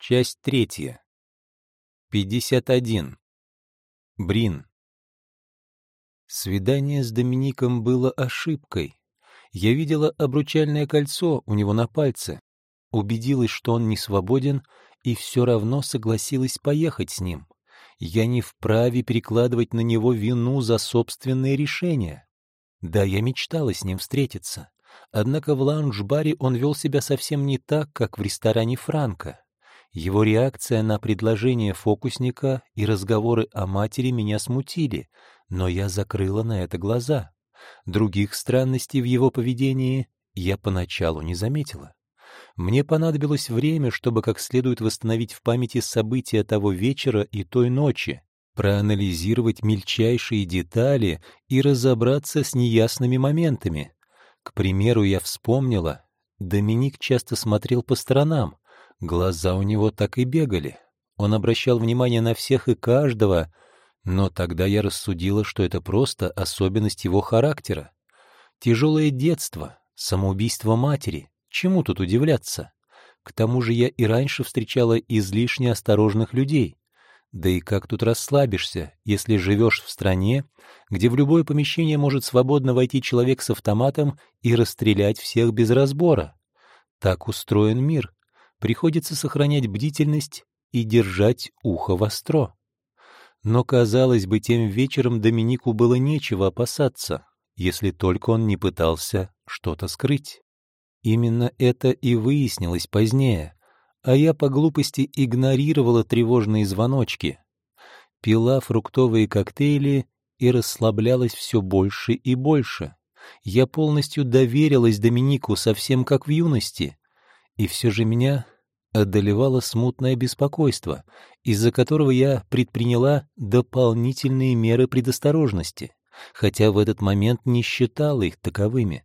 Часть третья. 51. Брин. Свидание с Домиником было ошибкой. Я видела обручальное кольцо у него на пальце, убедилась, что он не свободен, и все равно согласилась поехать с ним. Я не вправе перекладывать на него вину за собственные решения. Да, я мечтала с ним встретиться. Однако в лаунж-баре он вел себя совсем не так, как в ресторане Франка. Его реакция на предложение фокусника и разговоры о матери меня смутили, но я закрыла на это глаза. Других странностей в его поведении я поначалу не заметила. Мне понадобилось время, чтобы как следует восстановить в памяти события того вечера и той ночи, проанализировать мельчайшие детали и разобраться с неясными моментами. К примеру, я вспомнила, Доминик часто смотрел по сторонам, глаза у него так и бегали. Он обращал внимание на всех и каждого, но тогда я рассудила, что это просто особенность его характера. Тяжелое детство, самоубийство матери, чему тут удивляться? К тому же я и раньше встречала излишне осторожных людей. Да и как тут расслабишься, если живешь в стране, где в любое помещение может свободно войти человек с автоматом и расстрелять всех без разбора? Так устроен мир. Приходится сохранять бдительность и держать ухо востро. Но, казалось бы, тем вечером Доминику было нечего опасаться, если только он не пытался что-то скрыть. Именно это и выяснилось позднее а я по глупости игнорировала тревожные звоночки, пила фруктовые коктейли и расслаблялась все больше и больше. Я полностью доверилась Доминику, совсем как в юности. И все же меня одолевало смутное беспокойство, из-за которого я предприняла дополнительные меры предосторожности, хотя в этот момент не считала их таковыми.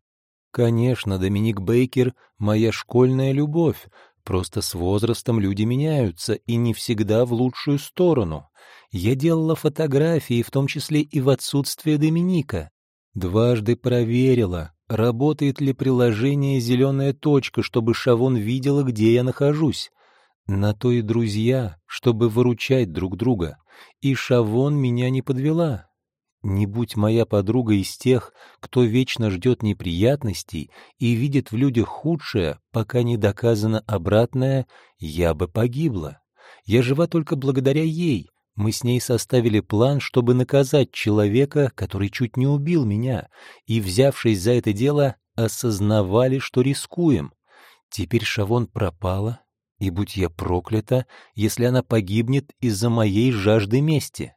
Конечно, Доминик Бейкер — моя школьная любовь, Просто с возрастом люди меняются, и не всегда в лучшую сторону. Я делала фотографии, в том числе и в отсутствие Доминика. Дважды проверила, работает ли приложение «Зеленая точка», чтобы Шавон видела, где я нахожусь. На то и друзья, чтобы выручать друг друга. И Шавон меня не подвела. Не будь моя подруга из тех, кто вечно ждет неприятностей и видит в людях худшее, пока не доказано обратное, я бы погибла. Я жива только благодаря ей. Мы с ней составили план, чтобы наказать человека, который чуть не убил меня, и, взявшись за это дело, осознавали, что рискуем. Теперь Шавон пропала, и будь я проклята, если она погибнет из-за моей жажды мести.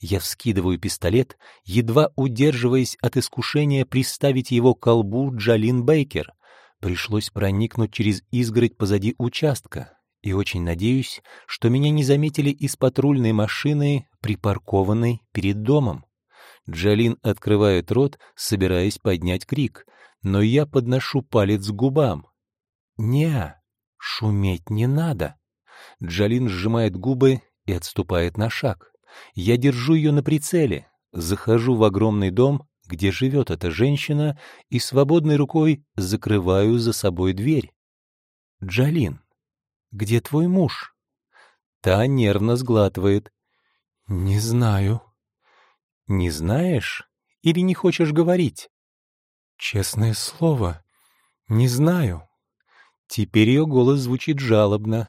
Я вскидываю пистолет, едва удерживаясь от искушения приставить его к колбу Джалин Бейкер. Пришлось проникнуть через изгородь позади участка, и очень надеюсь, что меня не заметили из патрульной машины, припаркованной перед домом. Джалин открывает рот, собираясь поднять крик, но я подношу палец к губам. «Не, шуметь не надо». Джалин сжимает губы и отступает на шаг. Я держу ее на прицеле, захожу в огромный дом, где живет эта женщина, и свободной рукой закрываю за собой дверь. «Джалин, где твой муж?» Та нервно сглатывает. «Не знаю». «Не знаешь или не хочешь говорить?» «Честное слово, не знаю». Теперь ее голос звучит жалобно.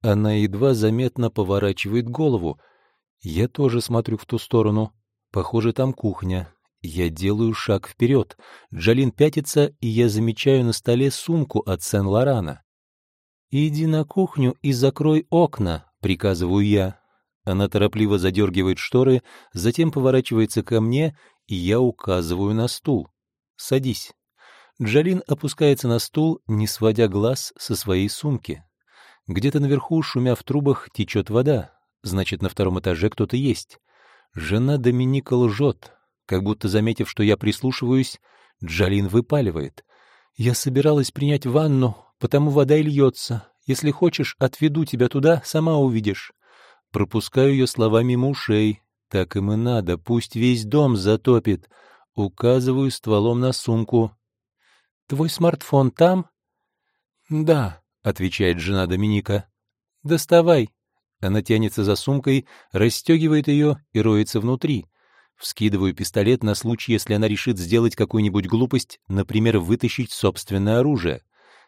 Она едва заметно поворачивает голову — я тоже смотрю в ту сторону. Похоже, там кухня. Я делаю шаг вперед. Джалин пятится, и я замечаю на столе сумку от Сен-Лорана. «Иди на кухню и закрой окна», — приказываю я. Она торопливо задергивает шторы, затем поворачивается ко мне, и я указываю на стул. «Садись». Джалин опускается на стул, не сводя глаз со своей сумки. Где-то наверху, шумя в трубах, течет вода. Значит, на втором этаже кто-то есть. Жена Доминика лжет. Как будто, заметив, что я прислушиваюсь, Джалин выпаливает. «Я собиралась принять ванну, потому вода и льется. Если хочешь, отведу тебя туда, сама увидишь». Пропускаю ее слова мимо ушей. Так им и надо, пусть весь дом затопит. Указываю стволом на сумку. «Твой смартфон там?» «Да», — отвечает жена Доминика. «Доставай!» Она тянется за сумкой, расстегивает ее и роется внутри. Вскидываю пистолет на случай, если она решит сделать какую-нибудь глупость, например, вытащить собственное оружие.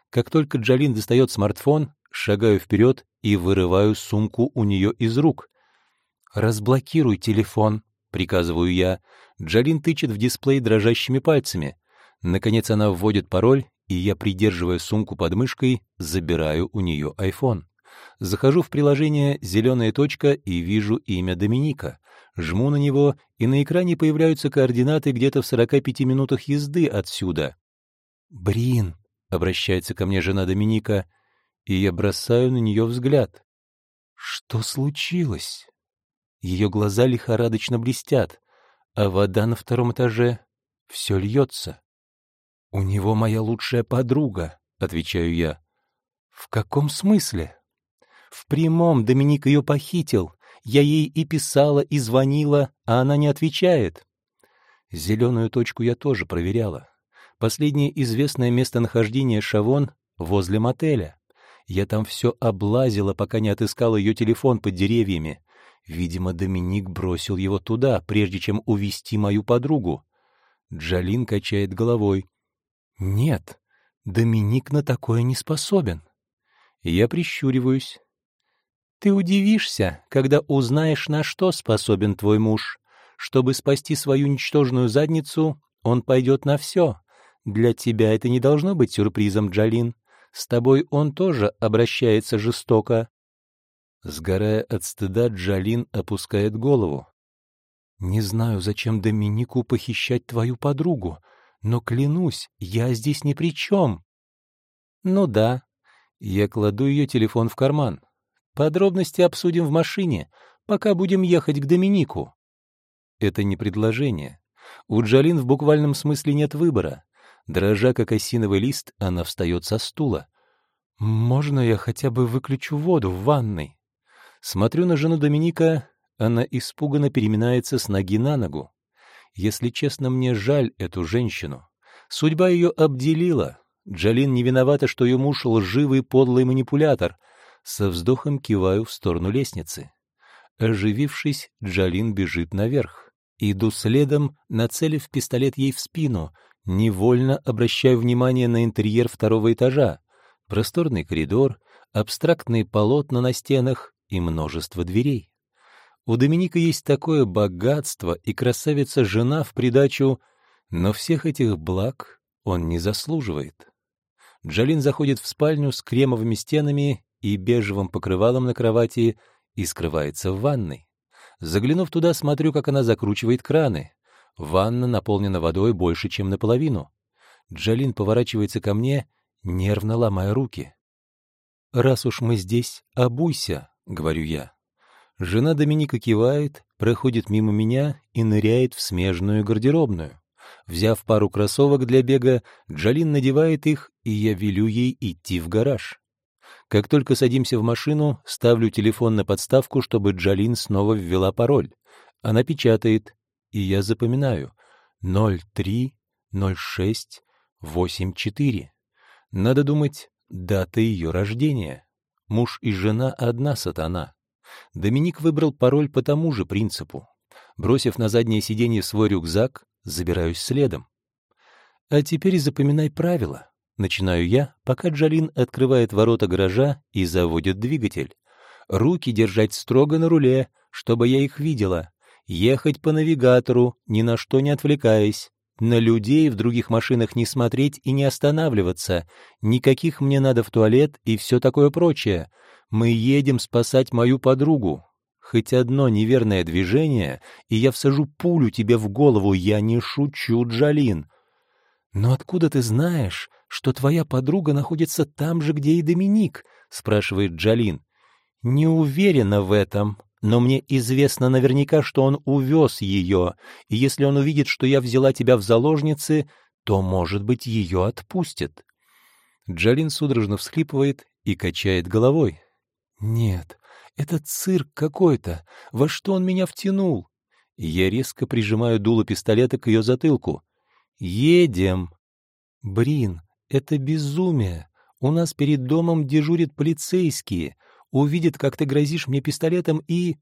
Как только Джалин достает смартфон, шагаю вперед и вырываю сумку у нее из рук. «Разблокируй телефон», — приказываю я. Джалин тычет в дисплей дрожащими пальцами. Наконец она вводит пароль, и я, придерживая сумку под мышкой, забираю у нее iPhone. Захожу в приложение «Зеленая точка» и вижу имя Доминика. Жму на него, и на экране появляются координаты где-то в 45 минутах езды отсюда. «Брин», — обращается ко мне жена Доминика, и я бросаю на нее взгляд. «Что случилось?» Ее глаза лихорадочно блестят, а вода на втором этаже все льется. «У него моя лучшая подруга», — отвечаю я. «В каком смысле?» «В прямом Доминик ее похитил. Я ей и писала, и звонила, а она не отвечает». Зеленую точку я тоже проверяла. Последнее известное местонахождение Шавон возле мотеля. Я там все облазила, пока не отыскала ее телефон под деревьями. Видимо, Доминик бросил его туда, прежде чем увести мою подругу. Джалин качает головой. «Нет, Доминик на такое не способен». Я прищуриваюсь. «Ты удивишься, когда узнаешь, на что способен твой муж. Чтобы спасти свою ничтожную задницу, он пойдет на все. Для тебя это не должно быть сюрпризом, Джалин. С тобой он тоже обращается жестоко. Сгорая от стыда, Джалин опускает голову. «Не знаю, зачем Доминику похищать твою подругу, но, клянусь, я здесь ни при чем». «Ну да». Я кладу ее телефон в карман. «Подробности обсудим в машине, пока будем ехать к Доминику». Это не предложение. У Джалин в буквальном смысле нет выбора. Дрожа, как осиновый лист, она встает со стула. «Можно я хотя бы выключу воду в ванной?» Смотрю на жену Доминика, она испуганно переминается с ноги на ногу. Если честно, мне жаль эту женщину. Судьба ее обделила. Джалин не виновата, что ее муж лживый подлый манипулятор. Со вздохом киваю в сторону лестницы. Оживившись, Джалин бежит наверх. Иду следом, нацелив пистолет ей в спину. Невольно обращаю внимание на интерьер второго этажа. Просторный коридор, абстрактные полотна на стенах, и множество дверей. У Доминика есть такое богатство и красавица-жена в придачу, но всех этих благ он не заслуживает. Джалин заходит в спальню с кремовыми стенами и бежевым покрывалом на кровати и скрывается в ванной. Заглянув туда, смотрю, как она закручивает краны. Ванна наполнена водой больше, чем наполовину. Джалин поворачивается ко мне, нервно ломая руки. «Раз уж мы здесь, обуйся», — говорю я. Жена Доминика кивает, проходит мимо меня и ныряет в смежную гардеробную. Взяв пару кроссовок для бега, Джалин надевает их, и я велю ей идти в гараж. Как только садимся в машину, ставлю телефон на подставку, чтобы Джалин снова ввела пароль. Она печатает, и я запоминаю. 030684. Надо думать, дата ее рождения. Муж и жена — одна сатана. Доминик выбрал пароль по тому же принципу. Бросив на заднее сиденье свой рюкзак, забираюсь следом. А теперь запоминай правила. Начинаю я, пока Джалин открывает ворота гаража и заводит двигатель. Руки держать строго на руле, чтобы я их видела. Ехать по навигатору, ни на что не отвлекаясь. На людей в других машинах не смотреть и не останавливаться. Никаких мне надо в туалет и все такое прочее. Мы едем спасать мою подругу. Хоть одно неверное движение, и я всажу пулю тебе в голову. Я не шучу, Джалин. Но откуда ты знаешь, что твоя подруга находится там же, где и Доминик? спрашивает Джалин. Не уверена в этом, но мне известно наверняка, что он увез ее, и если он увидит, что я взяла тебя в заложницы, то, может быть, ее отпустит. Джалин судорожно всхлипывает и качает головой. «Нет, это цирк какой-то. Во что он меня втянул?» Я резко прижимаю дуло пистолета к ее затылку. «Едем!» «Брин, это безумие. У нас перед домом дежурят полицейские. Увидит, как ты грозишь мне пистолетом и...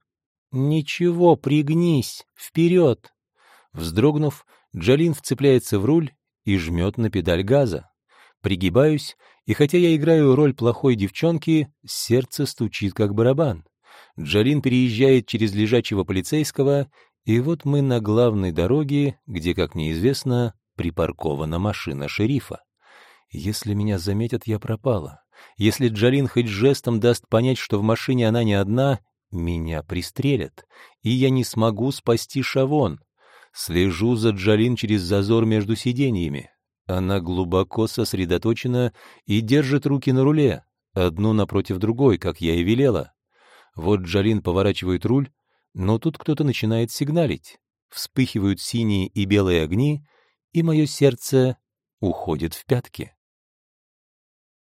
Ничего, пригнись, вперед! Вздрогнув, Джалин вцепляется в руль и жмет на педаль газа. Пригибаюсь, и хотя я играю роль плохой девчонки, сердце стучит как барабан. Джалин переезжает через лежачего полицейского, и вот мы на главной дороге, где, как мне известно, припаркована машина шерифа. Если меня заметят, я пропала. Если Джалин хоть жестом даст понять, что в машине она не одна, меня пристрелят, и я не смогу спасти Шавон. Слежу за Джалин через зазор между сиденьями. Она глубоко сосредоточена и держит руки на руле, одну напротив другой, как я и велела. Вот Джалин поворачивает руль, но тут кто-то начинает сигналить. Вспыхивают синие и белые огни, и мое сердце уходит в пятки.